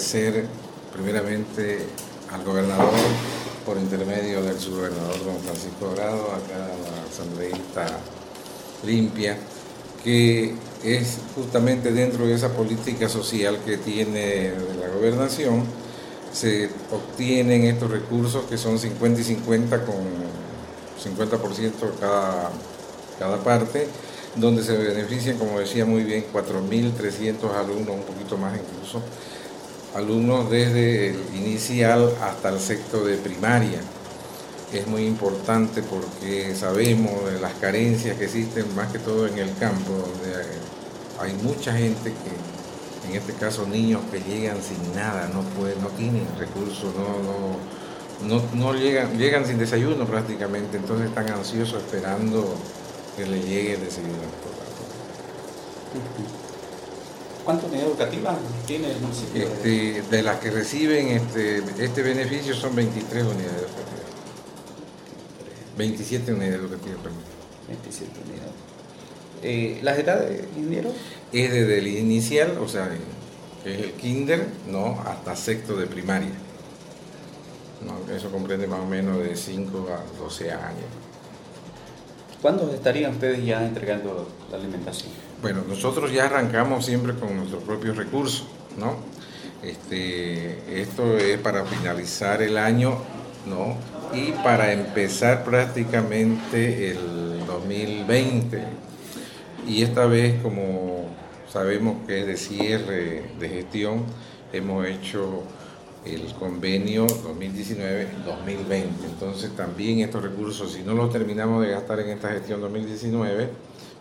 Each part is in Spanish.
agradecer primeramente al gobernador por intermedio del subgobernador don Francisco Dorado, acá la asambleísta limpia, que es justamente dentro de esa política social que tiene la gobernación, se obtienen estos recursos que son 50 y 50 con 50% cada, cada parte, donde se benefician, como decía muy bien, 4.300 alumnos, un poquito más incluso, alumnos desde el inicial hasta el sexto de primaria. Es muy importante porque sabemos de las carencias que existen más que todo en el campo, donde hay mucha gente que, en este caso niños que llegan sin nada, no pueden, no tienen recursos, no, no, no, llegan, llegan sin desayuno prácticamente, entonces están ansiosos esperando que le llegue el desayuno. ¿Cuántas unidades educativas tiene el municipio? Este, de las que reciben este, este beneficio son 23 unidades educativas. 27 unidades educativas, perdón. 27 unidades. Eh, ¿Las edades, ingeniero? Es desde el inicial, o sea, que es el kinder, no, hasta sexto de primaria. No, eso comprende más o menos de 5 a 12 años. ¿Cuándo estarían ustedes ya entregando la alimentación? Bueno, nosotros ya arrancamos siempre con nuestros propios recursos, ¿no? Este, esto es para finalizar el año, ¿no? Y para empezar prácticamente el 2020. Y esta vez, como sabemos que es de cierre de gestión, hemos hecho el convenio 2019-2020. Entonces también estos recursos, si no los terminamos de gastar en esta gestión 2019,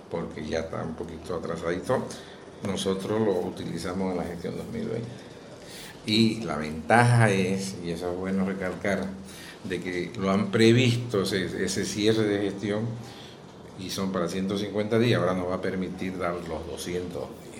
porque ya está un poquito atrasadito, nosotros lo utilizamos en la gestión 2020. Y la ventaja es, y eso es bueno recalcar, de que lo han previsto ese, cierre de gestión y son para 150 días, ahora nos va a permitir dar los 200 días.